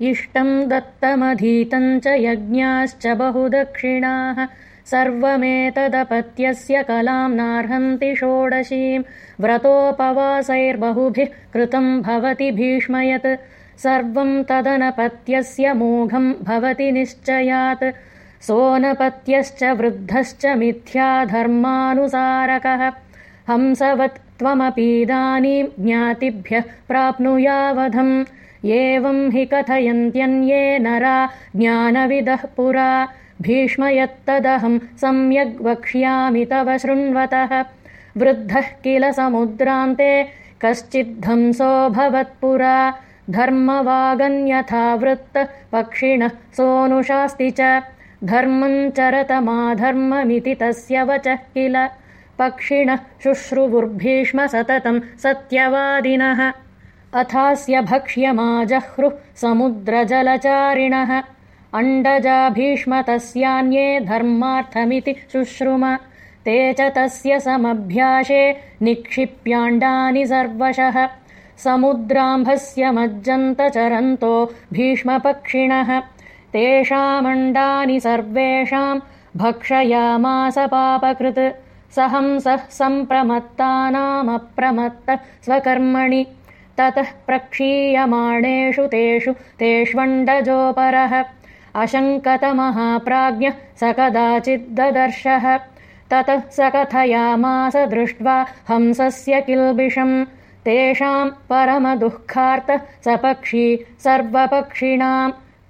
इष्टम् दत्तमधीतम् च यज्ञाश्च बहुदक्षिणाः। सर्वमेतदपत्यस्य कलाम् नार्हन्ति षोडशीम् व्रतोपवासैर्बहुभिः कृतम् भवति भीष्मयत्। सर्वम् तदनपत्यस्य मोघम् भवति निश्चयात्। सोऽनपत्यश्च वृद्धश्च मिथ्या धर्मानुसारकः हंसवत् त्वमपीदानीम् ज्ञातिभ्यः प्राप्नुयावधम् एवम् हि कथयन्त्यन्ये नरा ज्ञानविदः पुरा। भीष्मयत्तदहम् सम्यग् वक्ष्यामि तव शृण्वतः। वृद्धः किल समुद्रान्ते कश्चिद्धंसोऽभवत्पुरा धर्मवागन्यथा वृत्त पक्षिणः सोऽनुशास्ति च। धर्मम् चरतमाधर्ममिति तस्य वचः किल। पक्षिणः शुश्रुवुर्भीष्म सततम् सत्यवादिनः अथास्य भक्ष्यमाजह्रुः समुद्रजलचारिणः। अण्डजा भीष्म तस्यान्ये धर्मार्थमिति शुश्रुम। ते च तस्य समभ्यासे निक्षिप्याण्डानि सर्वशः। समुद्राम्भस्य मज्जन्तचरन्तो भीष्मपक्षिणः। तेषामण्डानि सर्वेषाम् भक्षयामास पापकृत्। सहंसः सम्प्रमत्तानामप्रमत्तः स्वकर्मणि ततः प्रक्षीयमाणेषु तेषु तेष्वण्डजोपरः। अशङ्कतमहाप्राज्ञः स कदाचिद्ददर्शः। ततः स कथयामास दृष्ट्वा हंसस्य किल्बिषम्। तेषाम् परमदुःखार्तः स पक्षी सर्वपक्षिणाम्